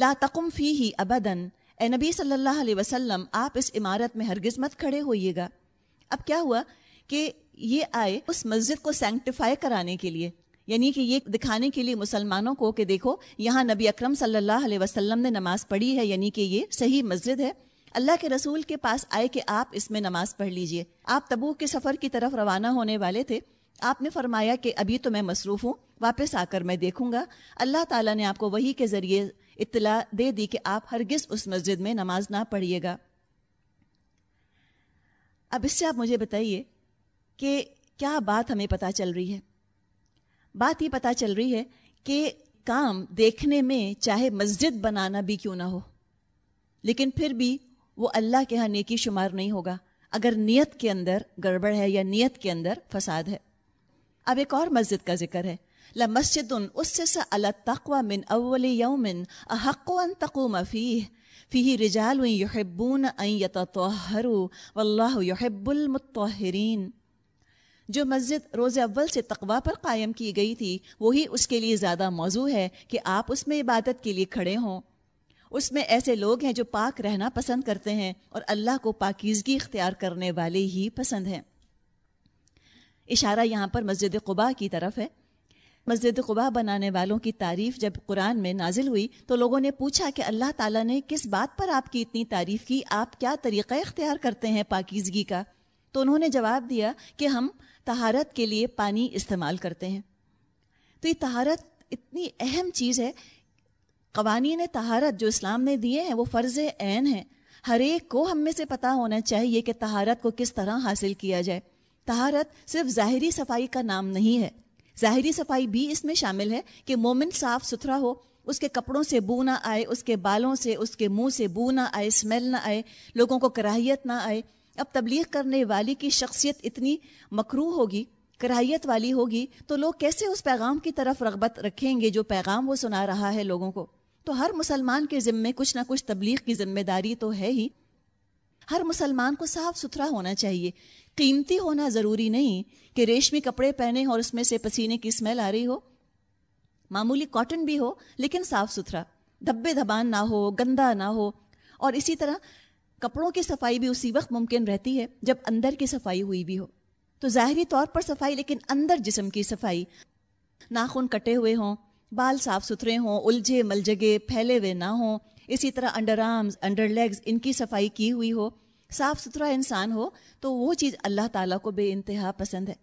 لا تقم فی ہی ابدن اے نبی صلی اللہ علیہ وسلم، آپ اس عمارت میں ہرگز مت کھڑے ہوئیے گا۔ اب کیا ہوا کہ یہ آئے اس مسجد کو سینکٹیفائی کرانے کے لیے یعنی کہ یہ دکھانے کے لیے مسلمانوں کو کہ دیکھو، یہاں نبی اکرم صلی اللہ علیہ وسلم نے نماز پڑھی ہے یعنی کہ یہ صحیح مسجد ہے۔ اللہ کے رسول کے پاس آئے کہ آپ اس میں نماز پڑھ لیجیے۔ آپ تبو کے سفر کی طرف روانہ ہونے والے تھے۔ آپ نے فرمایا کہ ابھی تو میں مصروف ہوں، واپس آ کر میں دیکھوں گا۔ اللہ تعالیٰ نے آپ کو وہی کے ذریعے اطلاع دے دی کہ آپ ہرگز اس مسجد میں نماز نہ پڑھیے گا۔ اب اس سے آپ مجھے بتائیے کہ کیا بات ہمیں پتہ چل رہی ہے؟ بات یہ پتہ چل رہی ہے کہ کام دیکھنے میں چاہے مسجد بنانا بھی کیوں نہ ہو، لیکن پھر بھی وہ اللہ کے ہاں نیکی شمار نہیں ہوگا۔ اگر نیت کے اندر گڑبڑ ہے یا نیت کے اندر فساد ہے۔ اب ایک اور مسجد کا ذکر ہے۔ لمسجد اسس على التقوى من اول يوم احق ان تقوم فيه فيه رجال يحبون ان يتطهروا والله يحب المطهرين جو مسجد روز اول سے تقوا پر قائم کی گئی تھی، وہی اس کے لیے زیادہ موضوع ہے کہ آپ اس میں عبادت کے لیے کھڑے ہوں۔ اس میں ایسے لوگ ہیں جو پاک رہنا پسند کرتے ہیں اور اللہ کو پاکیزگی اختیار کرنے والے ہی پسند ہیں۔ اشارہ یہاں پر مسجد قبا کی طرف ہے۔ مسجد قبا بنانے والوں کی تعریف جب قرآن میں نازل ہوئی تو لوگوں نے پوچھا کہ اللہ تعالیٰ نے کس بات پر آپ کی اتنی تعریف کی؟ آپ کیا طریقہ اختیار کرتے ہیں پاکیزگی کا؟ تو انہوں نے جواب دیا کہ ہم تہارت کے لیے پانی استعمال کرتے ہیں۔ تو یہ تہارت اتنی اہم چیز ہے۔ قوانین تہارت جو اسلام نے دیے ہیں وہ فرض عین ہیں۔ ہر ایک کو ہم میں سے پتہ ہونا چاہیے کہ تہارت کو کس طرح حاصل کیا جائے۔ تہارت صرف ظاہری صفائی کا نام نہیں ہے۔ ظاہری صفائی بھی اس میں شامل ہے کہ مومن صاف ستھرا ہو، اس کے کپڑوں سے بو نہ آئے، اس کے بالوں سے، اس کے منہ سے بو نہ آئے اسمیل نہ آئے، لوگوں کو کراہیت نہ آئے۔ اب تبلیغ کرنے والی کی شخصیت اتنی مکرو ہوگی، کراہیت والی ہوگی، تو لوگ کیسے اس پیغام کی طرف رغبت رکھیں گے جو پیغام وہ سنا رہا ہے لوگوں کو؟ تو ہر مسلمان کے ذمے کچھ نہ کچھ تبلیغ کی ذمہ داری تو ہے ہی۔ ہر مسلمان کو صاف ستھرا ہونا چاہیے۔ قیمتی ہونا ضروری نہیں کہ ریشمی کپڑے پہنے اور اس میں سے پسینے کی اسمیل آ رہی ہو۔ معمولی کاٹن بھی ہو، لیکن صاف ستھرا۔ دھبے دھبان نہ ہو، گندا نہ ہو۔ اور اسی طرح کپڑوں کی صفائی بھی اسی وقت ممکن رہتی ہے جب اندر کی صفائی ہوئی بھی ہو۔ تو ظاہری طور پر صفائی، لیکن اندر جسم کی صفائی۔ ناخن کٹے ہوئے ہوں، بال صاف ستھرے ہوں، الجھے ملجگے پھیلے ہوئے نہ ہوں۔ اسی طرح انڈر آرمز انڈر لیگز ان کی صفائی کی ہوئی ہو، صاف ستھرا انسان ہو، تو وہ چیز اللہ تعالیٰ کو بے انتہا پسند ہے۔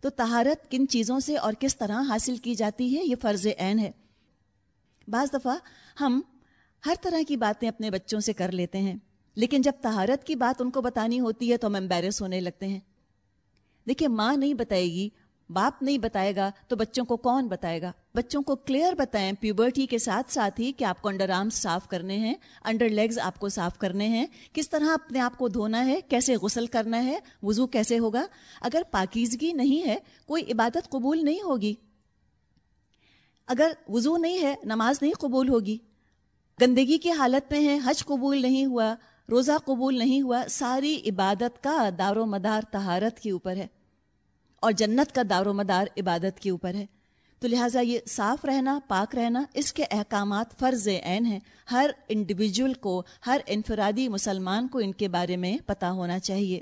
تو تہارت کن چیزوں سے اور کس طرح حاصل کی جاتی ہے، یہ فرض عین ہے۔ بعض دفعہ ہم ہر طرح کی باتیں اپنے بچوں سے کر لیتے ہیں، لیکن جب تہارت کی بات ان کو بتانی ہوتی ہے تو ہم امبیرس ہونے لگتے ہیں۔ دیکھیے، ماں نہیں بتائے گی باپ نہیں بتائے گا تو بچوں کو کون بتائے گا؟ بچوں کو کلیئر بتائیں پیوبرٹی کے ساتھ ساتھ ہی کہ آپ کو انڈر آرمس صاف کرنے ہیں انڈر لیگز آپ کو صاف کرنے ہیں۔ کس طرح اپنے آپ کو دھونا ہے؟ کیسے غسل کرنا ہے؟ وضو کیسے ہوگا؟ اگر پاکیزگی نہیں ہے، کوئی عبادت قبول نہیں ہوگی۔ اگر وضو نہیں ہے، نماز نہیں قبول ہوگی۔ گندگی کی حالت میں ہے، حج قبول نہیں ہوا، روزہ قبول نہیں ہوا، ساری عبادت کا دار و مدار تہارت کے اوپر ہے۔ اور جنت کا دار و مدار عبادت کے اوپر ہے۔ تو لہٰذا یہ صاف رہنا، پاک رہنا، اس کے احکامات فرض عین ہیں۔ ہر انڈیویجول کو، ہر انفرادی مسلمان کو ان کے بارے میں پتہ ہونا چاہیے۔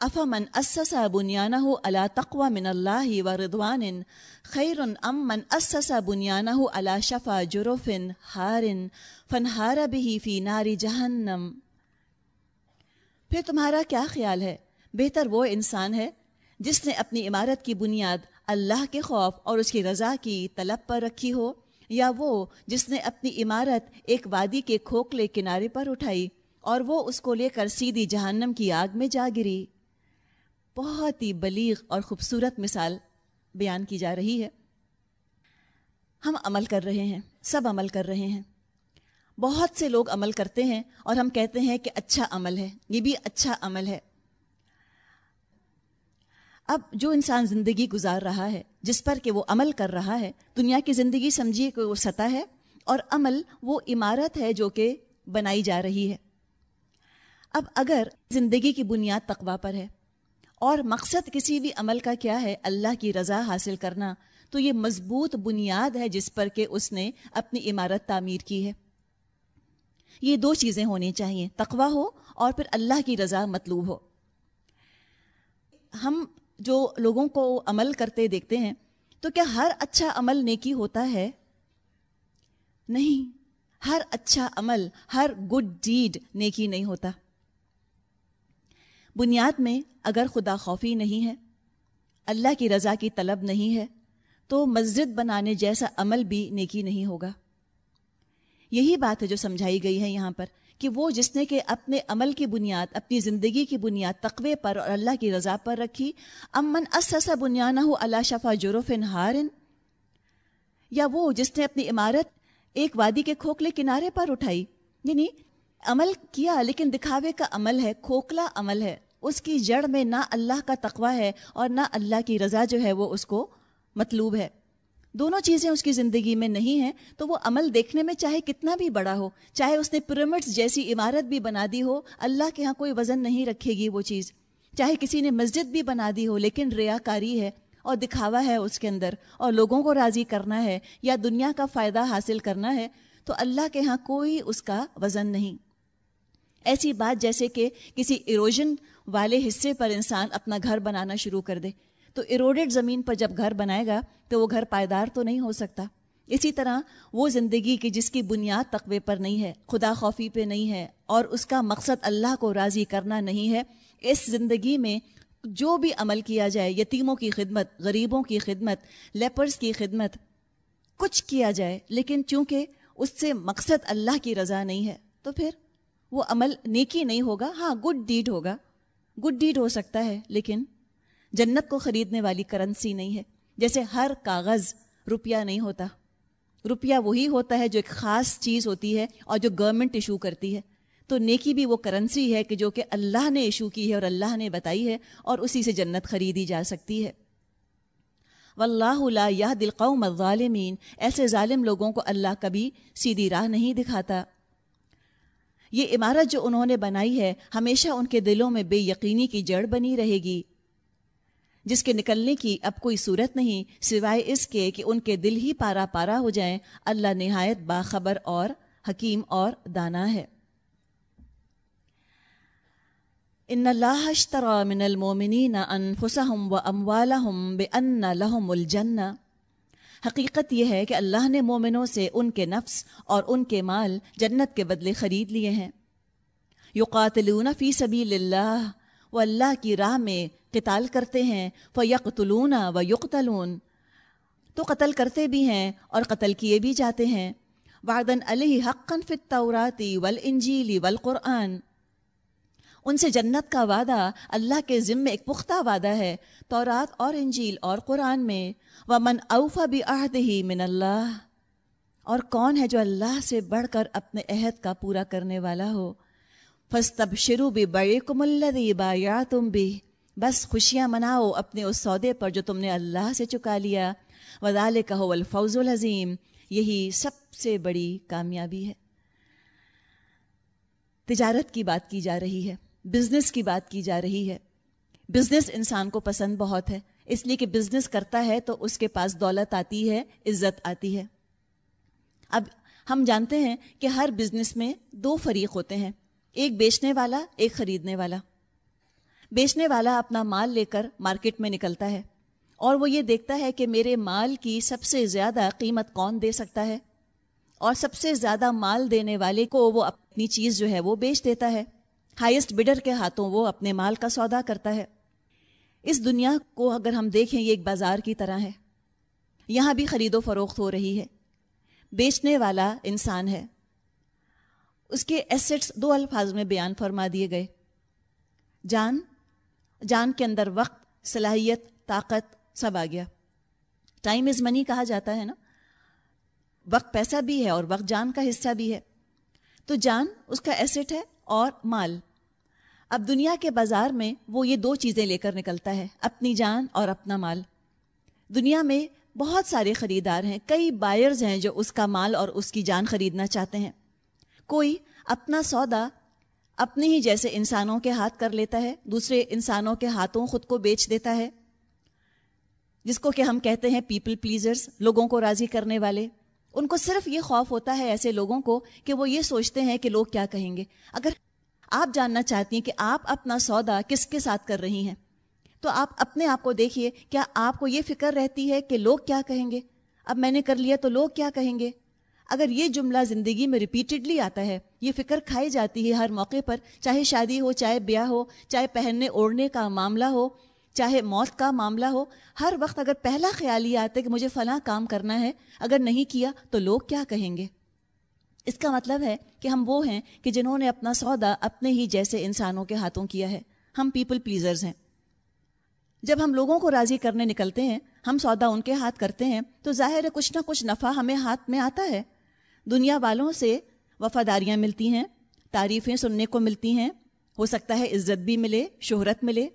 افمن اسسا بنیانہ علا تقوی من اللہ و ردوان خیر ام من اسسا بنیانہ علا شفا جروفن ہارن فنہار بھی فی ناری جہنم۔ پھر تمہارا کیا خیال ہے؟ بہتر وہ انسان ہے جس نے اپنی عمارت کی بنیاد اللہ کے خوف اور اس کی رضا کی طلب پر رکھی ہو، یا وہ جس نے اپنی عمارت ایک وادی کے کھوکھلے کنارے پر اٹھائی اور وہ اس کو لے کر سیدھی جہنم کی آگ میں جا گری۔ بہت ہی بلیغ اور خوبصورت مثال بیان کی جا رہی ہے۔ ہم عمل کر رہے ہیں، سب عمل کر رہے ہیں۔ بہت سے لوگ عمل کرتے ہیں اور ہم کہتے ہیں کہ اچھا عمل ہے، یہ بھی اچھا عمل ہے۔ اب جو انسان زندگی گزار رہا ہے، جس پر کہ وہ عمل کر رہا ہے، دنیا کی زندگی سمجھیے کہ وہ سطح ہے اور عمل وہ عمارت ہے جو کہ بنائی جا رہی ہے۔ اب اگر زندگی کی بنیاد تقوا پر ہے اور مقصد کسی بھی عمل کا کیا ہے، اللہ کی رضا حاصل کرنا، تو یہ مضبوط بنیاد ہے جس پر کہ اس نے اپنی عمارت تعمیر کی ہے۔ یہ دو چیزیں ہونی چاہیے تقوا ہو اور پھر اللہ کی رضا مطلوب ہو۔ ہم جو لوگوں کو عمل کرتے دیکھتے ہیں، تو کیا ہر اچھا عمل نیکی ہوتا ہے؟ نہیں، ہر اچھا عمل، ہر گڈ ڈیڈ نیکی نہیں ہوتا۔ بنیاد میں اگر خدا خوفی نہیں ہے، اللہ کی رضا کی طلب نہیں ہے، تو مسجد بنانے جیسا عمل بھی نیکی نہیں ہوگا۔ یہی بات ہے جو سمجھائی گئی ہے یہاں پر۔ کہ وہ جس نے کہ اپنے عمل کی بنیاد، اپنی زندگی کی بنیاد تقوی پر اور اللہ کی رضا پر رکھی۔ امن اسسا بنیانہ ہو اللہ شفا جروف ہارن یا وہ جس نے اپنی عمارت ایک وادی کے کھوکھلے کنارے پر اٹھائی۔ یعنی عمل کیا، لیکن دکھاوے کا عمل ہے، کھوکھلا عمل ہے۔ اس کی جڑ میں نہ اللہ کا تقوی ہے اور نہ اللہ کی رضا جو ہے وہ اس کو مطلوب ہے۔ دونوں چیزیں اس کی زندگی میں نہیں ہیں، تو وہ عمل دیکھنے میں چاہے کتنا بھی بڑا ہو، چاہے اس نے پیرامڈس جیسی عمارت بھی بنا دی ہو، اللہ کے ہاں کوئی وزن نہیں رکھے گی وہ چیز۔ چاہے کسی نے مسجد بھی بنا دی ہو، لیکن ریا کاری ہے اور دکھاوا ہے اس کے اندر اور لوگوں کو راضی کرنا ہے یا دنیا کا فائدہ حاصل کرنا ہے، تو اللہ کے ہاں کوئی اس کا وزن نہیں۔ ایسی بات جیسے کہ کسی ایروژن والے حصے پر انسان اپنا گھر بنانا شروع کر دے۔ تو ایروڈیڈ زمین پر جب گھر بنائے گا تو وہ گھر پائیدار تو نہیں ہو سکتا۔ اسی طرح وہ زندگی کی جس کی بنیاد تقوی پر نہیں ہے، خدا خوفی پہ نہیں ہے اور اس کا مقصد اللہ کو راضی کرنا نہیں ہے، اس زندگی میں جو بھی عمل کیا جائے، یتیموں کی خدمت، غریبوں کی خدمت لیپرز کی خدمت، کچھ کیا جائے، لیکن چونکہ اس سے مقصد اللہ کی رضا نہیں ہے، تو پھر وہ عمل نیکی نہیں ہوگا؟ ہاں گڈ ڈیڈ ہوگا۔ گڈ ڈیڈ ہو سکتا ہے، لیکن جنت کو خریدنے والی کرنسی نہیں ہے۔ جیسے ہر کاغذ روپیہ نہیں ہوتا۔ روپیہ وہی ہوتا ہے جو ایک خاص چیز ہوتی ہے اور جو گورنمنٹ ایشو کرتی ہے۔ تو نیکی بھی وہ کرنسی ہے کہ جو کہ اللہ نے ایشو کی ہے اور اللہ نے بتائی ہے اور اسی سے جنت خریدی جا سکتی ہے۔ واللہ لا یہ القوم الظالمین۔ ایسے ظالم لوگوں کو اللہ کبھی سیدھی راہ نہیں دکھاتا۔ یہ عمارت جو انہوں نے بنائی ہے، ہمیشہ ان کے دلوں میں بے یقینی کی جڑ بنی رہے گی۔ جس کے نکلنے کی اب کوئی صورت نہیں، سوائے اس کے کہ ان کے دل ہی پارا پارا ہو جائیں، اللہ نہایت باخبر اور حکیم اور دانا ہے۔ ان اللہ اشترى من المؤمنین انفسهم واموالهم بان لهم الجنہ۔ حقیقت یہ ہے کہ اللہ نے مومنوں سے ان کے نفس اور ان کے مال جنت کے بدلے خرید لیے ہیں۔ یقاتلون فی سبیل اللہ، وہ اللہ کی راہ میں قتال کرتے ہیں وہ و یقتلون تو قتل کرتے بھی ہیں اور قتل کیے بھی جاتے ہیں۔ وعدن علیہ حقن فطوراتی ول انجیلی ان سے جنت کا وعدہ اللہ کے ذمے ایک پختہ وعدہ ہے، تورات اور انجیل اور قرآن میں۔ وہ من اوفا بھی عہد ہی من اللہ اور کون ہے جو اللہ سے بڑھ کر اپنے عہد کا پورا کرنے والا ہو؟ فس تب شروع بھی بڑے کم اللہ با یا تم بھی بس خوشیاں مناؤ اپنے اس سودے پر جو تم نے اللہ سے چکا لیا۔ وزال کہو الفوز العظیم۔ یہی سب سے بڑی کامیابی ہے۔ تجارت کی بات کی جا رہی ہے۔ بزنس کی بات کی جا رہی ہے۔ بزنس انسان کو پسند بہت ہے۔ اس لیے کہ بزنس کرتا ہے تو اس کے پاس دولت آتی ہے، عزت آتی ہے۔ اب ہم جانتے ہیں کہ ہر بزنس میں دو فریق ہوتے ہیں۔ ایک بیچنے والا، ایک خریدنے والا۔ بیچنے والا اپنا مال لے کر مارکیٹ میں نکلتا ہے اور وہ یہ دیکھتا ہے کہ میرے مال کی سب سے زیادہ قیمت کون دے سکتا ہے اور سب سے زیادہ مال دینے والے کو وہ اپنی چیز جو ہے وہ بیچ دیتا ہے۔ ہائیسٹ بڈر کے ہاتھوں وہ اپنے مال کا سودا کرتا ہے۔ اس دنیا کو اگر ہم دیکھیں یہ ایک بازار کی طرح ہے۔ یہاں بھی خرید و فروخت ہو رہی ہے۔ بیچنے والا انسان ہے۔ اس کے ایسٹس دو الفاظ میں بیان فرما دیے گئے۔ جان جان کے اندر وقت، صلاحیت، طاقت سب آ گیا۔ ٹائم از منی کہا جاتا ہے نا؟ وقت پیسہ بھی ہے اور وقت جان کا حصہ بھی ہے۔ تو جان اس کا ایسٹ ہے اور مال۔ اب دنیا کے بازار میں وہ یہ دو چیزیں لے کر نکلتا ہے، اپنی جان اور اپنا مال۔ دنیا میں بہت سارے خریدار ہیں، کئی بائرز ہیں جو اس کا مال اور اس کی جان خریدنا چاہتے ہیں۔ کوئی اپنا سودا اپنے ہی جیسے انسانوں کے ہاتھ کر لیتا ہے، دوسرے انسانوں کے ہاتھوں خود کو بیچ دیتا ہے، جس کو کہ ہم کہتے ہیں پیپل پلیزرز لوگوں کو راضی کرنے والے۔ ان کو صرف یہ خوف ہوتا ہے ایسے لوگوں کو کہ وہ یہ سوچتے ہیں کہ لوگ کیا کہیں گے۔ اگر آپ جاننا چاہتی ہیں کہ آپ اپنا سودا کس کے ساتھ کر رہی ہیں، تو آپ اپنے آپ کو دیکھیے، کیا آپ کو یہ فکر رہتی ہے کہ لوگ کیا کہیں گے؟ اب میں نے کر لیا تو لوگ کیا کہیں گے؟ اگر یہ جملہ زندگی میں ریپیٹڈلی آتا ہے، یہ فکر کھائی جاتی ہے ہر موقع پر، چاہے شادی ہو، چاہے بیاہ ہو، چاہے پہننے اوڑھنے کا معاملہ ہو، چاہے موت کا معاملہ ہو، ہر وقت اگر پہلا خیال یہ آتا ہے کہ مجھے فلاں کام کرنا ہے، اگر نہیں کیا تو لوگ کیا کہیں گے؟ اس کا مطلب ہے کہ ہم وہ ہیں کہ جنہوں نے اپنا سودا اپنے ہی جیسے انسانوں کے ہاتھوں کیا ہے۔ ہم پیپل پلیزرز ہیں۔ جب ہم لوگوں کو راضی کرنے نکلتے ہیں، ہم سودا ان کے ہاتھ کرتے ہیں، تو ظاہر ہے کچھ نہ کچھ نفع ہمیں ہاتھ میں آتا ہے۔ دنیا والوں سے وفاداریاں ملتی ہیں، تعریفیں سننے کو ملتی ہیں، ہو سکتا ہے عزت بھی ملے، شہرت ملے۔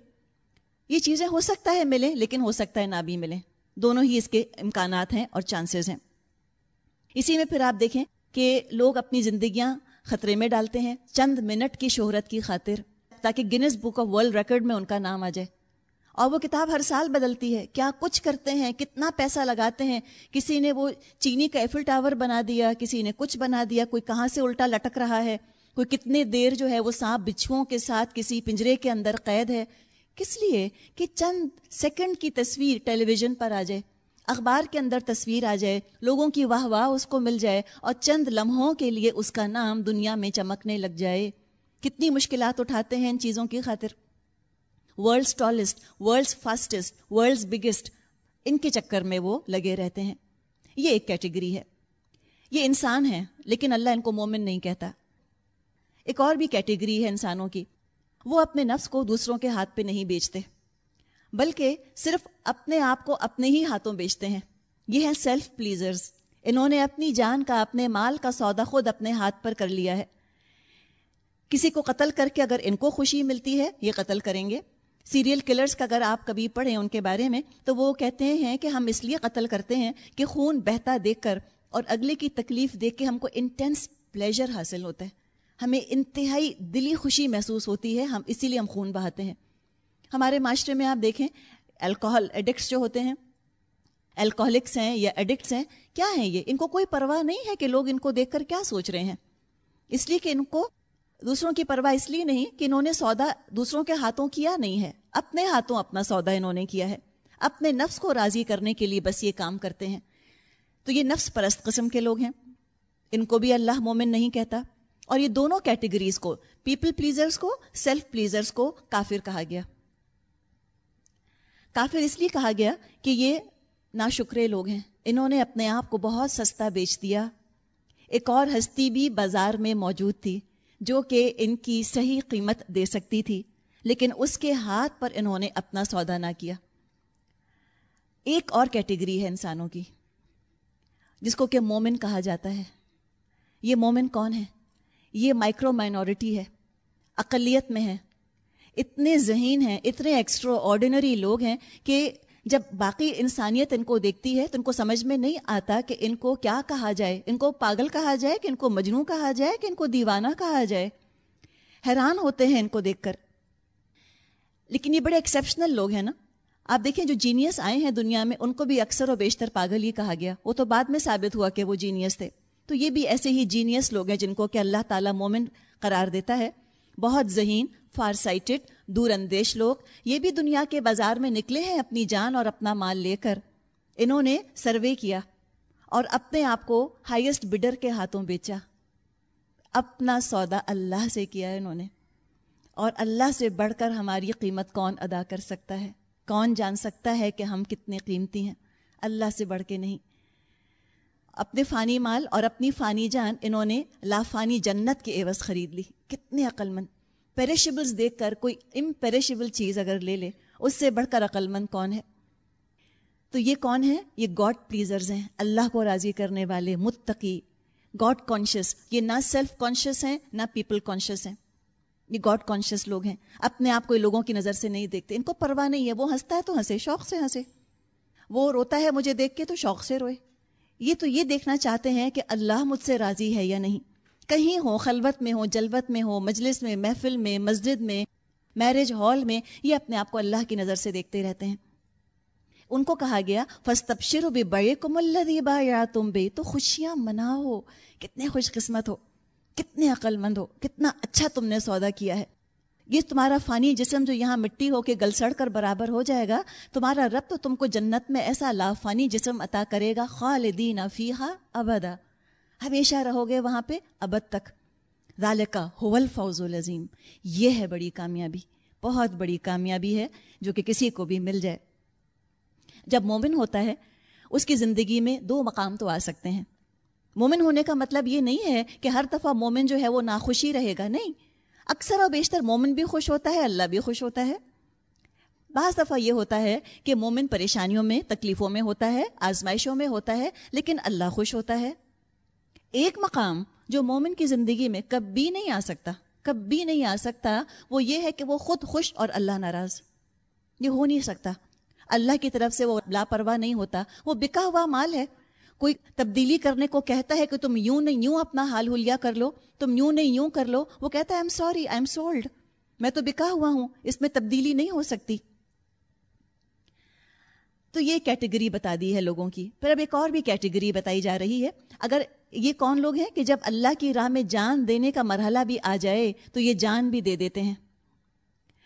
یہ چیزیں ہو سکتا ہے ملیں لیکن ہو سکتا ہے نہ بھی ملیں دونوں ہی اس کے امکانات ہیں اور چانسز ہیں۔ اسی میں پھر آپ دیکھیں کہ لوگ اپنی زندگیاں خطرے میں ڈالتے ہیں، چند منٹ کی شہرت کی خاطر، تاکہ Guinness book of world record میں ان کا نام آ جائے۔ اور وہ کتاب ہر سال بدلتی ہے۔ کیا کچھ کرتے ہیں؟ کتنا پیسہ لگاتے ہیں؟ کسی نے وہ چینی کا ایفل ٹاور بنا دیا، کسی نے کچھ بنا دیا، کوئی کہاں سے الٹا لٹک رہا ہے؟ کوئی کتنے دیر جو ہے وہ سانپ بچھوؤں کے ساتھ کسی پنجرے کے اندر قید ہے؟ کس لیے کہ چند سیکنڈ کی تصویر ٹیلی ویژن پر آ جائے، اخبار کے اندر تصویر آ جائے، لوگوں کی واہ واہ اس کو مل جائے اور چند لمحوں کے لیے اس کا نام دنیا میں چمکنے لگ جائے۔ کتنی مشکلات اٹھاتے ہیں ان چیزوں کی خاطر؟ World's tallest world's fastest world's biggest ان کے چکر میں وہ لگے رہتے ہیں۔ یہ ایک کیٹیگری ہے۔ یہ انسان ہے، لیکن اللہ ان کو مومن نہیں کہتا۔ ایک اور بھی کیٹیگری ہے انسانوں کی۔ وہ اپنے نفس کو دوسروں کے ہاتھ پہ نہیں بیچتے، بلکہ صرف اپنے آپ کو اپنے ہی ہاتھوں بیچتے ہیں۔ یہ ہے سیلف پلیزرز انہوں نے اپنی جان کا، اپنے مال کا سودا خود اپنے ہاتھ پر کر لیا ہے۔ کسی کو قتل کر کے اگر ان کو خوشی ملتی ہے، یہ قتل کریں گے۔ سیریل کلرز کا اگر آپ کبھی پڑھیں ان کے بارے میں، تو وہ کہتے ہیں کہ ہم اس لیے قتل کرتے ہیں کہ خون بہتا دیکھ کر اور اگلے کی تکلیف دیکھ کے ہم کو انٹینس پلیجر حاصل ہوتا ہے۔ ہمیں انتہائی دلی خوشی محسوس ہوتی ہے، ہم اسی لیے ہم خون بہاتے ہیں۔ ہمارے معاشرے میں آپ دیکھیں، الکوہل ایڈکٹس جو ہوتے ہیں، الکوہلکس ہیں یا ایڈکٹس ہیں، کیا ہیں یہ؟ ان کو کوئی پرواہ نہیں ہے کہ لوگ ان کو دیکھ کر کیا سوچ رہے ہیں۔ اس لیے کہ ان کو دوسروں کی پرواہ اس لیے نہیں کہ انہوں نے سودا دوسروں کے ہاتھوں کیا نہیں ہے۔ اپنے ہاتھوں اپنا سودا انہوں نے کیا ہے۔ اپنے نفس کو راضی کرنے کے لیے بس یہ کام کرتے ہیں۔ تو یہ نفس پرست قسم کے لوگ ہیں۔ ان کو بھی اللہ مومن نہیں کہتا۔ اور یہ دونوں کیٹیگریز کو پیپل پلیزرز کو سیلف پلیزرز کو کافر کہا گیا۔ کافر اس لیے کہا گیا کہ یہ نا شکرے لوگ ہیں۔ انہوں نے اپنے آپ کو بہت سستا بیچ دیا۔ ایک اور ہستی بھی بازار میں موجود تھی۔ جو کہ ان کی صحیح قیمت دے سکتی تھی، لیکن اس کے ہاتھ پر انہوں نے اپنا سودا نہ کیا۔ ایک اور کیٹیگری ہے انسانوں کی، جس کو کہ مومن کہا جاتا ہے۔ یہ مومن کون ہے؟ یہ مائکرو مائنورٹی ہے، اقلیت میں ہے۔ اتنے ذہین ہیں، اتنے ایکسٹرا آرڈینری لوگ ہیں کہ جب باقی انسانیت ان کو دیکھتی ہے تو ان کو سمجھ میں نہیں آتا کہ ان کو کیا کہا جائے۔ ان کو پاگل کہا جائے کہ ان کو مجنو کہا جائے کہ ان کو دیوانہ کہا جائے۔ حیران ہوتے ہیں ان کو دیکھ کر۔ لیکن یہ بڑے ایکسیپشنل لوگ ہیں نا۔ آپ دیکھیں جو جینیس آئے ہیں دنیا میں، ان کو بھی اکثر و بیشتر پاگل ہی کہا گیا۔ وہ تو بعد میں ثابت ہوا کہ وہ جینیس تھے۔ تو یہ بھی ایسے ہی جینیس لوگ ہیں جن کو کہ اللہ تعالیٰ مومن قرار دیتا ہے۔ بہت ذہین فار سائٹڈ دور اندیش لوگ یہ بھی دنیا کے بازار میں نکلے ہیں اپنی جان اور اپنا مال لے کر۔ انہوں نے سروے کیا اور اپنے آپ کو ہائیسٹ بڈر کے ہاتھوں بیچا۔ اپنا سودا اللہ سے کیا انہوں نے۔ اور اللہ سے بڑھ کر ہماری قیمت کون ادا کر سکتا ہے؟ کون جان سکتا ہے کہ ہم کتنے قیمتی ہیں؟ اللہ سے بڑھ کے نہیں۔ اپنے فانی مال اور اپنی فانی جان انہوں نے لافانی جنت کے عوض خرید لی۔ کتنے عقل مند پیریشبلس دیکھ کر کوئی امپیریشبل چیز اگر لے لے، اس سے بڑھ کر عقل مند کون ہے؟ تو یہ کون ہے یہ گاڈ پلیزرز ہیں، اللہ کو راضی کرنے والے متقی گاڈ کانشیس یہ نہ سیلف کانشیس ہیں، نہ پیپل کانشیس ہیں۔ یہ گاڈ کانشیس لوگ ہیں۔ اپنے آپ کو لوگوں کی نظر سے نہیں دیکھتے۔ ان کو پرواہ نہیں ہے، وہ ہنستا ہے تو ہنسے، شوق سے ہنسے۔ وہ روتا ہے مجھے دیکھ کے تو شوق سے روئے۔ یہ تو یہ دیکھنا چاہتے ہیں کہ اللہ مجھ سے راضی ہے یا نہیں۔ کہیں ہو خلوت میں ہو جلوت میں ہو مجلس میں، محفل میں، مسجد میں میرج ہال میں، یہ اپنے آپ کو اللہ کی نظر سے دیکھتے رہتے ہیں۔ ان کو کہا گیا فس تبشر بھی بڑے کو یا تم بے تو خوشیاں مناؤ، کتنے خوش قسمت ہو، کتنے عقل مند ہو، کتنا اچھا تم نے سودا کیا ہے۔ یہ تمہارا فانی جسم جو یہاں مٹی ہو کے گل سڑ کر برابر ہو جائے گا، تمہارا رب تو تم کو جنت میں ایسا لافانی جسم عطا کرے گا، خالدین فیحا ابدا۔ ہمیشہ رہو گے وہاں پہ ابد تک۔ ذالکا حول فوز العظیم۔ یہ ہے بڑی کامیابی، بہت بڑی کامیابی ہے جو کہ کسی کو بھی مل جائے۔ جب مومن ہوتا ہے، اس کی زندگی میں دو مقام تو آ سکتے ہیں۔ مومن ہونے کا مطلب یہ نہیں ہے کہ ہر دفعہ مومن جو ہے وہ ناخوشی رہے گا، نہیں۔ اکثر اور بیشتر مومن بھی خوش ہوتا ہے، اللہ بھی خوش ہوتا ہے۔ بعض دفعہ یہ ہوتا ہے کہ مومن پریشانیوں میں، تکلیفوں میں ہوتا ہے، آزمائشوں میں ہوتا ہے، لیکن اللہ خوش ہوتا ہے۔ ایک مقام جو مومن کی زندگی میں کبھی نہیں آ سکتا، کبھی نہیں آ سکتا، وہ یہ ہے کہ وہ خود خوش اور اللہ ناراض۔ یہ ہو نہیں سکتا۔ اللہ کی طرف سے وہ لاپرواہ نہیں ہوتا۔ وہ بکا ہوا مال ہے۔ کوئی تبدیلی کرنے کو کہتا ہے کہ تم یوں نہیں یوں اپنا حال حلیہ کر لو، تم یوں نہیں یوں کر لو۔ وہ کہتا ہے I'm sorry I am sold میں تو بکا ہوا ہوں، اس میں تبدیلی نہیں ہو سکتی۔ تو یہ کیٹیگری بتا دی ہے لوگوں کی۔ پھر اب ایک اور بھی کیٹیگری بتائی جا رہی ہے۔ اگر یہ کون لوگ ہیں کہ جب اللہ کی راہ میں جان دینے کا مرحلہ بھی آ جائے تو یہ جان بھی دے دیتے ہیں۔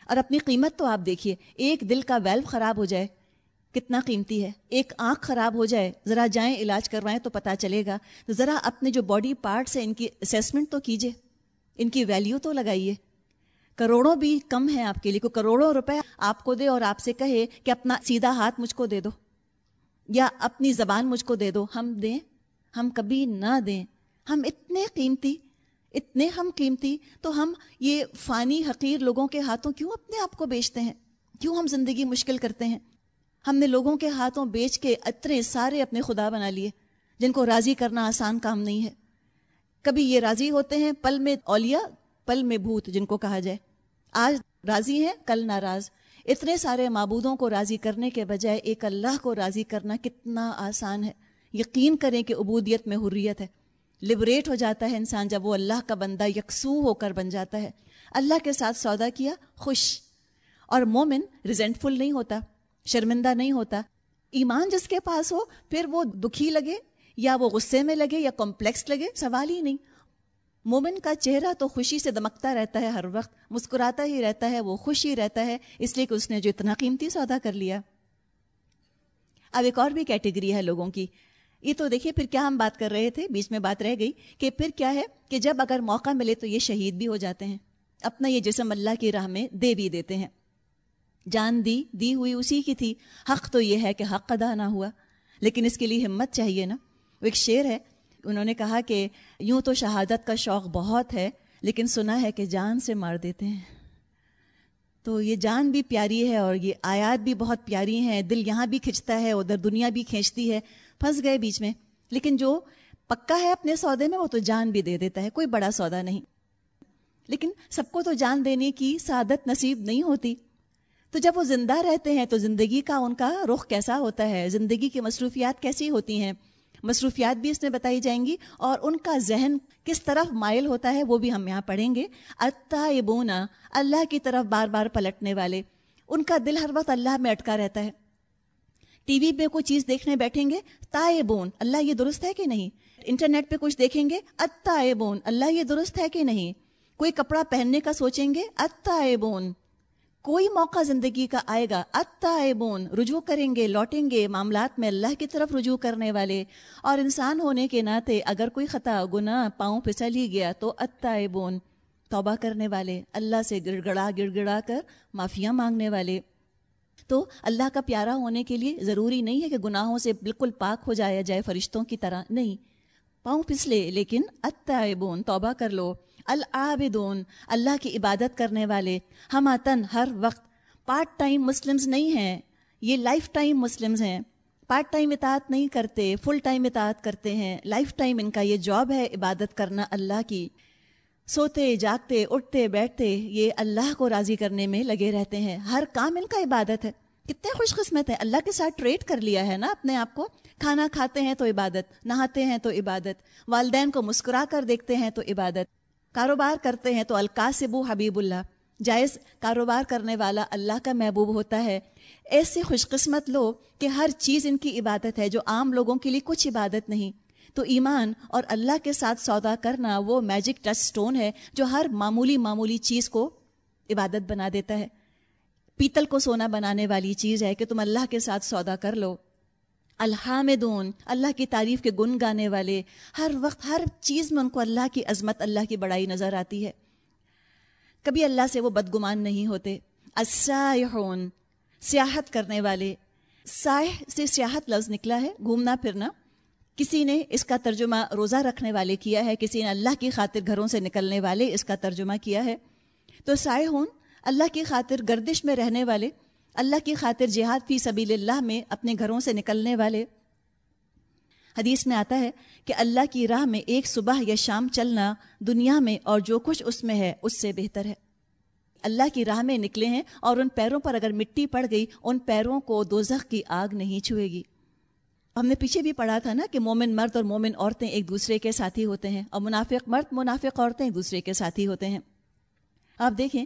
اور اپنی قیمت تو آپ دیکھیے، ایک دل کا ویلو خراب ہو جائے، کتنا قیمتی ہے۔ ایک آنکھ خراب ہو جائے، ذرا جائیں علاج کروائیں تو پتہ چلے گا۔ ذرا اپنے جو باڈی پارٹس ہیں، ان کی اسیسمنٹ تو کیجیے ان کی ویلیو تو لگائیے۔ کروڑوں بھی کم ہے آپ کے لیے، کوئی کروڑوں روپے آپ کو دے اور آپ سے کہے کہ اپنا سیدھا ہاتھ مجھ کو دے دو، یا اپنی زبان مجھ کو دے دو، ہم دیں، ہم کبھی نہ دیں۔ ہم اتنے قیمتی، اتنے ہم قیمتی، تو ہم یہ فانی حقیر لوگوں کے ہاتھوں کیوں اپنے آپ کو بیچتے ہیں؟ کیوں ہم زندگی مشکل کرتے ہیں؟ ہم نے لوگوں کے ہاتھوں بیچ کے اتنے سارے اپنے خدا بنا لیے جن کو راضی کرنا آسان کام نہیں ہے۔ کبھی یہ راضی ہوتے ہیں پل میں اولیا، پل میں بھوت جن کو کہا جائے۔ آج راضی ہیں؟ کل ناراض۔ اتنے سارے معبودوں کو راضی کرنے کے بجائے ایک اللہ کو راضی کرنا کتنا آسان ہے۔ یقین کریں کہ عبودیت میں حریت ہے۔ لبریٹ ہو جاتا ہے انسان جب وہ اللہ کا بندہ یکسو ہو کر بن جاتا ہے۔ اللہ کے ساتھ سودا کیا، خوش۔ اور مومن ریزنٹ فل نہیں ہوتا، شرمندہ نہیں ہوتا۔ ایمان جس کے پاس ہو، پھر وہ دکھی لگے یا وہ غصے میں لگے یا کمپلیکس لگے، سوال ہی نہیں۔ مومن کا چہرہ تو خوشی سے دمکتا رہتا ہے ہر وقت، مسکراتا ہی رہتا ہے، وہ خوش ہی رہتا ہے، اس لیے کہ اس نے جو اتنا قیمتی سودا کر لیا۔ اب ایک اور بھی کیٹیگری ہے لوگوں کی۔ یہ تو دیکھیے پھر کیا ہم بات کر رہے تھے، بیچ میں بات رہ گئی کہ پھر کیا ہے کہ جب اگر موقع ملے تو یہ شہید بھی ہو جاتے ہیں۔ اپنا یہ جسم اللہ کی راہ میں دے بھی دیتے ہیں۔ جان دی دی ہوئی اسی کی تھی۔ حق تو یہ ہے کہ حق ادا نہ ہوا۔ لیکن اس کے لیے ہمت چاہیے نا۔ وہ ایک شعر ہے انہوں نے کہا کہ یوں تو شہادت کا شوق بہت ہے، لیکن سنا ہے کہ جان سے مار دیتے ہیں۔ تو یہ جان بھی پیاری ہے اور یہ آیات بھی بہت پیاری ہیں۔ دل یہاں بھی کھنچتا ہے، ادھر دنیا بھی کھینچتی ہے۔ پھنس گئے بیچ میں۔ لیکن جو پکا ہے اپنے سودے میں، وہ تو جان بھی دے دیتا ہے۔ کوئی بڑا سودا نہیں۔ لیکن سب کو تو جان دینے کی سعادت نصیب نہیں ہوتی۔ تو جب وہ زندہ رہتے ہیں، تو زندگی کا ان کا رخ کیسا ہوتا ہے؟ زندگی کی مصروفیات کیسی ہوتی ہیں؟ مصروفیات بھی اس میں بتائی جائیں گی اور ان کا ذہن کس طرف مائل ہوتا ہے وہ بھی ہم یہاں پڑھیں گے۔ بونا اللہ کی طرف بار بار پلٹنے والے۔ ان کا دل ہر وقت اللہ میں اٹکا رہتا ہے۔ ٹی وی پہ کوئی چیز دیکھنے بیٹھیں گے تائے بون اللہ یہ درست ہے کہ نہیں؟ انٹرنیٹ پہ کچھ دیکھیں گے اتائے بون اللہ یہ درست ہے کہ نہیں؟ کوئی کپڑا پہننے کا سوچیں گے اتائے بون کوئی موقع زندگی کا آئے گا۔ اتائبون رجوع کریں گے، لوٹیں گے۔ معاملات میں اللہ کی طرف رجوع کرنے والے۔ اور انسان ہونے کے ناطے اگر کوئی خطا، گناہ پاؤں پھسل ہی گیا تو اتائبون توبہ کرنے والے۔ اللہ سے گڑ گڑا گڑ گڑا کر معافیاں مانگنے والے۔ تو اللہ کا پیارا ہونے کے لیے ضروری نہیں ہے کہ گناہوں سے بالکل پاک ہو جایا جائے فرشتوں کی طرح۔ نہیں، پاؤں پھسلے لیکن اتائبون توبہ کر لو۔ العابدون، اللہ کی عبادت کرنے والے۔ ہم آتن ہر وقت پارٹ ٹائم مسلمز نہیں ہیں، یہ لائف ٹائم مسلمز ہیں۔ پارٹ ٹائم اطاعت نہیں کرتے فل ٹائم اطاعت کرتے ہیں۔ لائف ٹائم ان کا یہ جاب ہے عبادت کرنا اللہ کی۔ سوتے، جاگتے، اٹھتے، بیٹھتے، یہ اللہ کو راضی کرنے میں لگے رہتے ہیں۔ ہر کام ان کا عبادت ہے۔ کتنے خوش قسمت ہے اللہ کے ساتھ ٹریٹ کر لیا ہے نا اپنے آپ کو۔ کھانا کھاتے ہیں تو عبادت، نہاتے ہیں تو عبادت۔ والدین کو مسکرا کر دیکھتے ہیں تو عبادت۔ کاروبار کرتے ہیں تو القاسب حبیب اللہ، جائز کاروبار کرنے والا اللہ کا محبوب ہوتا ہے۔ ایسے خوش قسمت لوگ کہ ہر چیز ان کی عبادت ہے جو عام لوگوں کے لیے کچھ عبادت نہیں۔ تو ایمان اور اللہ کے ساتھ سودا کرنا وہ میجک ٹچ سٹون ہے جو ہر معمولی معمولی چیز کو عبادت بنا دیتا ہے۔ پیتل کو سونا بنانے والی چیز ہے کہ تم اللہ کے ساتھ سودا کر لو۔ الحامدون، اللہ کی تعریف کے گن گانے والے، ہر وقت ہر چیز میں ان کو اللہ کی عظمت، اللہ کی بڑائی نظر آتی ہے۔ کبھی اللہ سے وہ بدگمان نہیں ہوتے۔ السائحون، سیاحت کرنے والے۔ سائح سے سیاحت لفظ نکلا ہے، گھومنا پھرنا۔ کسی نے اس کا ترجمہ روزہ رکھنے والے کیا ہے، کسی نے اللہ کی خاطر گھروں سے نکلنے والے اس کا ترجمہ کیا ہے۔ تو سائحون، اللہ کی خاطر گردش میں رہنے والے۔ اللہ کی خاطر جہاد فی سبیل اللہ میں اپنے گھروں سے نکلنے والے۔ حدیث میں آتا ہے کہ اللہ کی راہ میں ایک صبح یا شام چلنا دنیا میں اور جو کچھ اس میں ہے، اس سے بہتر ہے۔ اللہ کی راہ میں نکلے ہیں اور ان پیروں پر اگر مٹی پڑ گئی، ان پیروں کو دوزخ کی آگ نہیں چھوئے گی۔ ہم نے پیچھے بھی پڑھا تھا نا کہ مومن مرد اور مومن عورتیں ایک دوسرے کے ساتھی ہوتے ہیں اور منافق مرد، منافق عورتیں ایک دوسرے کے ساتھی ہوتے ہیں۔ آپ دیکھیں،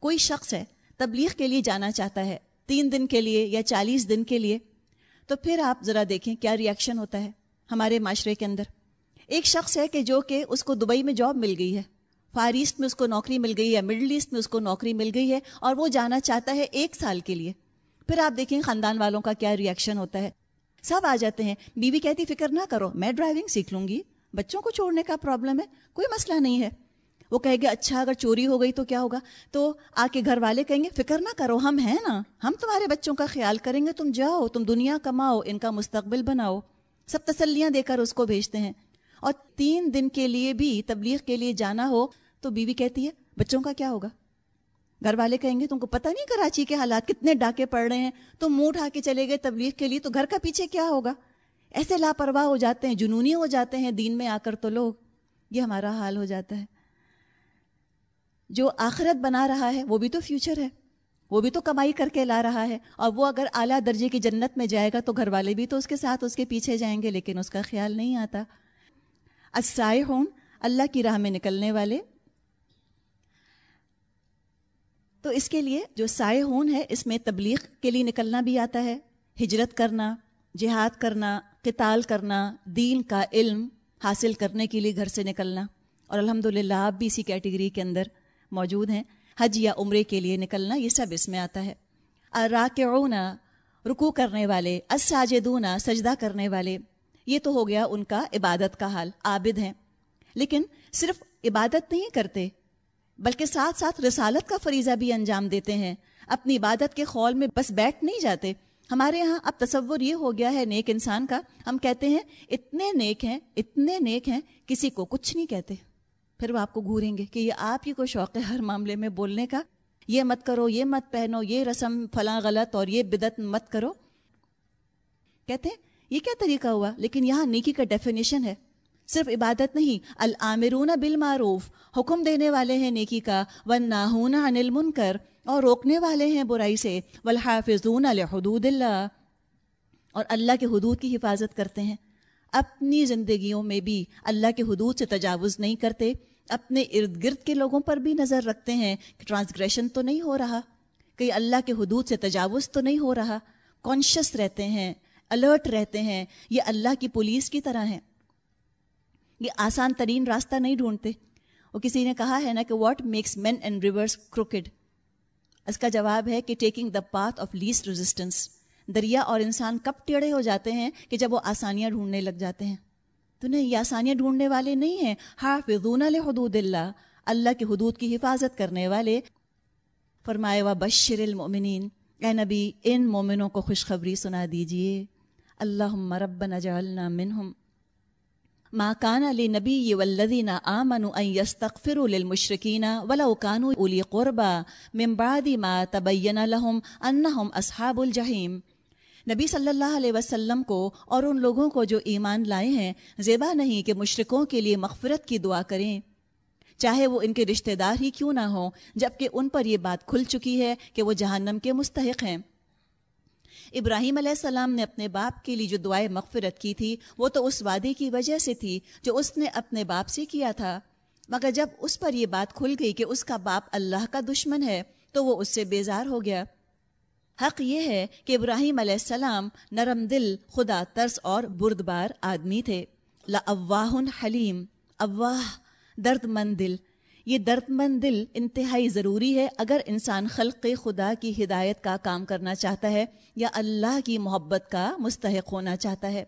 کوئی شخص ہے تبلیغ کے لیے جانا چاہتا ہے، تین دن کے لیے یا چالیس دن کے لیے، تو پھر آپ ذرا دیکھیں کیا ریئیکشن ہوتا ہے ہمارے معاشرے کے اندر۔ ایک شخص ہے کہ جو کہ اس کو دبئی میں جاب مل گئی ہے۔ فار ایسٹ میں اس کو نوکری مل گئی ہے مڈل ایسٹ میں اس کو نوکری مل گئی ہے اور وہ جانا چاہتا ہے ایک سال کے لیے۔ پھر آپ دیکھیں خاندان والوں کا کیا ریئیکشن ہوتا ہے۔ سب آ جاتے ہیں، بیوی کہتی فکر نہ کرو، میں ڈرائیونگ سیکھ لوں گی۔ بچوں کو چھوڑنے کا پرابلم ہے، کوئی مسئلہ نہیں ہے۔ وہ کہے گا اچھا اگر چوری ہو گئی تو کیا ہوگا؟ تو آ کے گھر والے کہیں گے، فکر نہ کرو، ہم ہیں نا، ہم تمہارے بچوں کا خیال کریں گے، تم جاؤ، تم دنیا کماؤ، ان کا مستقبل بناؤ۔ سب تسلیاں دے کر اس کو بھیجتے ہیں۔ اور تین دن کے لیے بھی تبلیغ کے لیے جانا ہو تو بیوی کہتی ہے، بچوں کا کیا ہوگا؟ گھر والے کہیں گے، تم کو پتہ نہیں کراچی کے حالات کتنے ڈاکے پڑ رہے ہیں، تم منہ اٹھا کے چلے گئے تبلیغ کے لیے، تو گھر کا پیچھے کیا ہوگا؟ ایسے لاپرواہ ہو جاتے ہیں، جنونی ہو جاتے ہیں دین میں آ کر تو لوگ، یہ ہمارا حال ہو جاتا ہے۔ جو آخرت بنا رہا ہے، وہ بھی تو فیوچر ہے۔ وہ بھی تو کمائی کر کے لا رہا ہے۔ اور وہ اگر اعلیٰ درجے کی جنت میں جائے گا تو گھر والے بھی تو اس کے ساتھ اس کے پیچھے جائیں گے، لیکن اس کا خیال نہیں آتا۔ اسائے ہوں اللہ کی راہ میں نکلنے والے۔ تو اس کے لیے جو سائے ہون ہے، اس میں تبلیغ کے لیے نکلنا بھی آتا ہے۔ ہجرت کرنا، جہاد کرنا، قتال کرنا، دین کا علم حاصل کرنے کے لیے گھر سے نکلنا۔ اور الحمد للہ آپ بھی اسی کیٹیگری کے اندر موجود ہیں۔ حج یا عمرے کے لیے نکلنا یہ سب اس میں آتا ہے۔ راکعون رکو کرنے والے اساجدون سجدہ کرنے والے، یہ تو ہو گیا ان کا عبادت کا حال، عابد ہیں۔ لیکن صرف عبادت نہیں کرتے، بلکہ ساتھ ساتھ رسالت کا فریضہ بھی انجام دیتے ہیں۔ اپنی عبادت کے خول میں بس بیٹھ نہیں جاتے۔ ہمارے یہاں اب تصور یہ ہو گیا ہے نیک انسان کا، ہم کہتے ہیں اتنے نیک ہیں، اتنے نیک ہیں، کسی کو کچھ نہیں کہتے۔ پھر وہ آپ کو گھوریں گے کہ یہ آپ ہی کو شوق ہے ہر معاملے میں بولنے کا۔ یہ مت کرو، یہ مت پہنو، یہ رسم فلاں غلط اور یہ بدت مت کرو۔ کہتے ہیں، یہ کیا طریقہ ہوا؟ لیکن یہاں نیکی کا ڈیفینیشن ہے۔ صرف عبادت نہیں العامرون بالمعروف، حکم دینے والے ہیں نیکی کا ون ناہون عن المنکر، اور روکنے والے ہیں برائی سے، والحافظون لحدود اللہ۔ اور اللہ کے حدود کی حفاظت کرتے ہیں۔ اپنی زندگیوں میں بھی اللہ کے حدود سے تجاوز نہیں کرتے، اپنے ارد گرد کے لوگوں پر بھی نظر رکھتے ہیں کہ ٹرانسگریشن تو نہیں ہو رہا کہ اللہ کے حدود سے تجاوز تو نہیں ہو رہا۔ کانشیس رہتے ہیں الرٹ رہتے ہیں، یہ اللہ کی پولیس کی طرح ہیں۔ یہ آسان ترین راستہ نہیں ڈھونڈتے۔ وہ کسی نے کہا ہے نا کہ what makes men and rivers crooked اس کا جواب ہے کہ taking the path of least resistance دریا اور انسان کب ٹیڑے ہو جاتے ہیں کہ جب وہ آسانیاں ڈھونڈنے لگ جاتے ہیں۔ تو نہیں، یہ آسانیاں ڈھونڈنے والے نہیں ہیں۔ حافظون حدود اللہ اللہ کے حدود کی حفاظت کرنے والے۔ فرمائے و بشر المؤمنین اے نبی، ان مومنوں کو خوشخبری سنا دیجیے۔ اللہ ربنا جعلنا منہم۔ ما كان لنبي والذين آمنوا أن يستغفروا للمشركين ولو كانوا أولي قربى من بعد ما تبين لهم أنهم أصحاب الجحيم نبی صلی اللہ علیہ وسلم کو اور ان لوگوں کو جو ایمان لائے ہیں، زیبا نہیں کہ مشرقوں کے لیے مغفرت کی دعا کریں۔ چاہے وہ ان کے رشتہ دار ہی کیوں نہ ہوں، جبکہ ان پر یہ بات کھل چکی ہے کہ وہ جہنم کے مستحق ہیں۔ ابراہیم علیہ السلام نے اپنے باپ کے لیے جو دعائیں مغفرت کی تھی، وہ تو اس وعدے کی وجہ سے تھی جو اس نے اپنے باپ سے کیا تھا۔ مگر جب اس پر یہ بات کھل گئی کہ اس کا باپ اللہ کا دشمن ہے، تو وہ اس سے بیزار ہو گیا۔ حق یہ ہے کہ ابراہیم علیہ السلام نرم دل، خدا ترس اور بردبار آدمی تھے۔ لا حلیم اواہ درد مند دل۔ یہ درد مند دل انتہائی ضروری ہے اگر انسان خلق خدا کی ہدایت کا کام کرنا چاہتا ہے یا اللہ کی محبت کا مستحق ہونا چاہتا ہے۔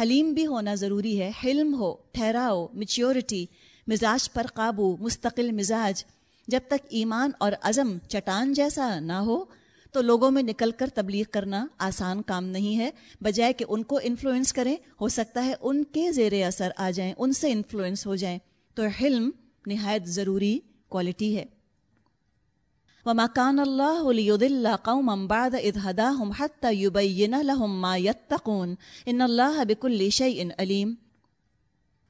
حلیم بھی ہونا ضروری ہے۔ حلم ہو، ٹھہراؤ میچیورٹی مزاج پر قابو، مستقل مزاج۔ جب تک ایمان اور عزم چٹان جیسا نہ ہو تو لوگوں میں نکل کر تبلیغ کرنا آسان کام نہیں ہے۔ بجائے کہ ان کو انفلوئنس کریں، ہو سکتا ہے ان کے زیر اثر آ جائیں، ان سے انفلوئنس ہو جائیں۔ تو حلم نہایت ضروری کوالٹی ہے۔ وما كان الله ليضل قوما بعد اذ هداهم حتى لهم ما ان الله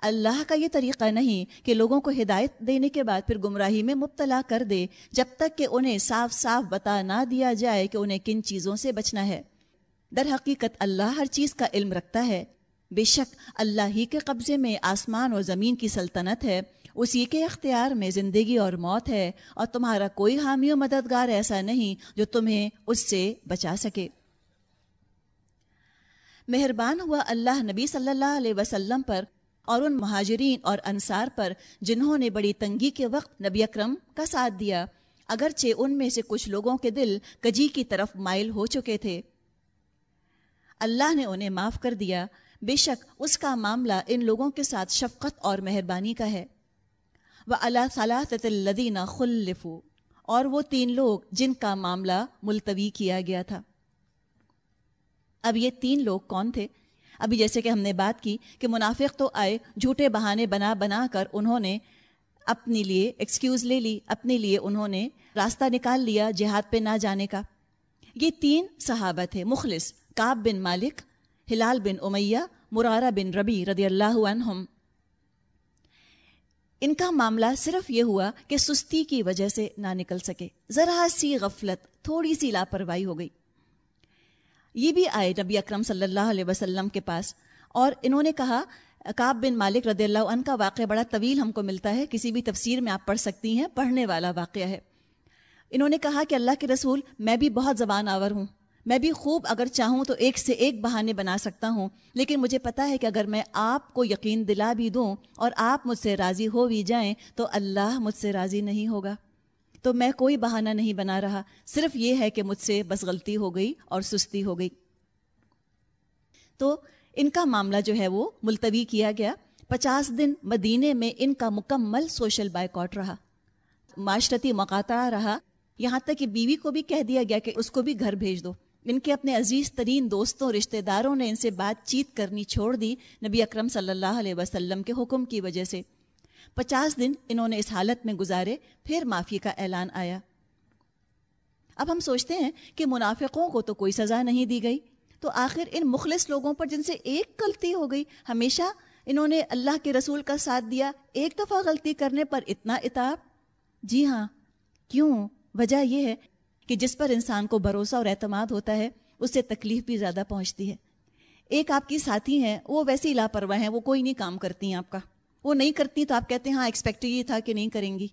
اللہ کا یہ طریقہ نہیں کہ لوگوں کو ہدایت دینے کے بعد پھر گمراہی میں مبتلا کر دے، جب تک کہ انہیں صاف صاف بتا نہ دیا جائے کہ انہیں کن چیزوں سے بچنا ہے۔ در حقیقت اللہ ہر چیز کا علم رکھتا ہے۔ بے شک اللہ ہی کے قبضے میں آسمان اور زمین کی سلطنت ہے، اسی کے اختیار میں زندگی اور موت ہے، اور تمہارا کوئی حامی و مددگار ایسا نہیں جو تمہیں اس سے بچا سکے۔ مہربان ہوا اللہ نبی صلی اللہ علیہ وسلم پر اور ان مہاجرین اور انصار پر جنہوں نے بڑی تنگی کے وقت نبی اکرم کا ساتھ دیا، اگرچہ ان میں سے کچھ لوگوں کے دل کجی کی طرف مائل ہو چکے تھے۔ اللہ نے انہیں معاف کر دیا۔ بے شک اس کا معاملہ ان لوگوں کے ساتھ شفقت اور مہربانی کا ہے۔ وہ اللہ صلاح لدینہ خلفو اور وہ تین لوگ جن کا معاملہ ملتوی کیا گیا تھا۔ اب یہ تین لوگ کون تھے؟ ابھی جیسے کہ ہم نے بات کی کہ منافق تو آئے، جھوٹے بہانے بنا بنا کر انہوں نے اپنے لیے ایکسکیوز لے لی، اپنے لیے انہوں نے راستہ نکال لیا جہاد پہ نہ جانے کا۔ یہ تین صحابہ تھے، مخلص کاب بن مالک، ہلال بن امیہ، مرارہ بن ربی رضی اللہ عنہم۔ ان کا معاملہ صرف یہ ہوا کہ سستی کی وجہ سے نہ نکل سکے۔ ذرا سی غفلت، تھوڑی سی لاپرواہی ہو گئی۔ یہ بھی آئے نبی اکرم صلی اللہ علیہ وسلم کے پاس اور انہوں نے کہا کاب بن مالک رضی اللہ عنہ کا واقعہ بڑا طویل ہم کو ملتا ہے، کسی بھی تفسیر میں آپ پڑھ سکتی ہیں، پڑھنے والا واقعہ ہے۔ انہوں نے کہا کہ اللہ کے رسول، میں بھی بہت زبان آور ہوں۔ میں بھی خوب اگر چاہوں تو ایک سے ایک بہانے بنا سکتا ہوں، لیکن مجھے پتا ہے کہ اگر میں آپ کو یقین دلا بھی دوں اور آپ مجھ سے راضی ہو بھی جائیں تو اللہ مجھ سے راضی نہیں ہوگا۔ تو میں کوئی بہانہ نہیں بنا رہا۔ صرف یہ ہے کہ مجھ سے بس غلطی ہو گئی اور سستی ہو گئی۔ تو ان کا معاملہ جو ہے وہ ملتوی کیا گیا۔ پچاس دن مدینے میں ان کا مکمل سوشل بائیکاٹ رہا۔ معاشرتی مقاطع رہا۔ یہاں تک کہ بیوی کو بھی کہہ دیا گیا کہ اس کو بھی گھر بھیج دو۔ ان کے اپنے عزیز ترین دوستوں، رشتہ داروں نے ان سے بات چیت کرنی چھوڑ دی نبی اکرم صلی اللہ علیہ وسلم کے حکم کی وجہ سے۔ پچاس دن انہوں نے اس حالت میں گزارے، پھر معافی کا اعلان آیا۔ اب ہم سوچتے ہیں کہ منافقوں کو تو کوئی سزا نہیں دی گئی۔ تو آخر ان مخلص لوگوں پر جن سے ایک غلطی ہو گئی، ہمیشہ انہوں نے اللہ کے رسول کا ساتھ دیا، ایک دفعہ غلطی کرنے پر اتنا اتاب۔ جی ہاں کیوں؟ وجہ یہ ہے کہ جس پر انسان کو بھروسہ اور اعتماد ہوتا ہے، اس سے تکلیف بھی زیادہ پہنچتی ہے۔ ایک آپ کی ساتھی ہیں، وہ ویسی لاپرواہ ہیں، وہ کوئی نہیں کام کرتی ہیں آپ کا۔ وہ نہیں کرتی تو آپ کہتے ہیں ہاں ایکسپیکٹ یہ تھا کہ نہیں کریں گی۔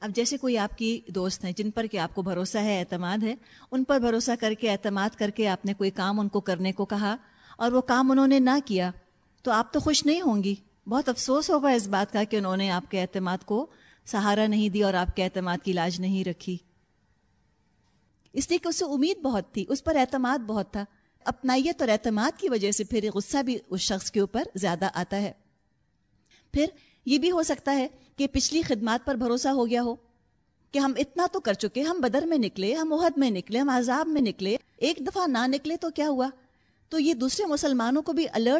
اب جیسے کوئی آپ کی دوست ہیں جن پر کہ آپ کو بھروسہ ہے، اعتماد ہے، ان پر بھروسہ کر کے، اعتماد کر کے آپ نے کوئی کام ان کو کرنے کو کہا اور وہ کام انہوں نے نہ کیا، تو آپ تو خوش نہیں ہوں گی۔ بہت افسوس ہوگا اس بات کا کہ انہوں نے آپ کے اعتماد کو سہارا نہیں دیا اور آپ کے اعتماد کی لاج نہیں رکھی۔ اس لیے کہ اسے امید بہت تھی، اس پر اعتماد بہت تھا۔ اپنائیت اور اعتماد کی وجہ سے پھر غصہ بھی اس شخص کے اوپر زیادہ آتا ہے۔ پھر یہ بھی ہو سکتا ہے کہ پچھلی خدمات پر بھروسہ ہو گیا ہو کہ ہم اتنا تو کر چکے، ہم بدر میں نکلے، ہم عہد میں نکلے، ہم عذاب میں نکلے، ایک دفعہ نہ نکلے تو کیا ہوا؟ تو یہ دوسرے مسلمانوں کو بھی الرٹ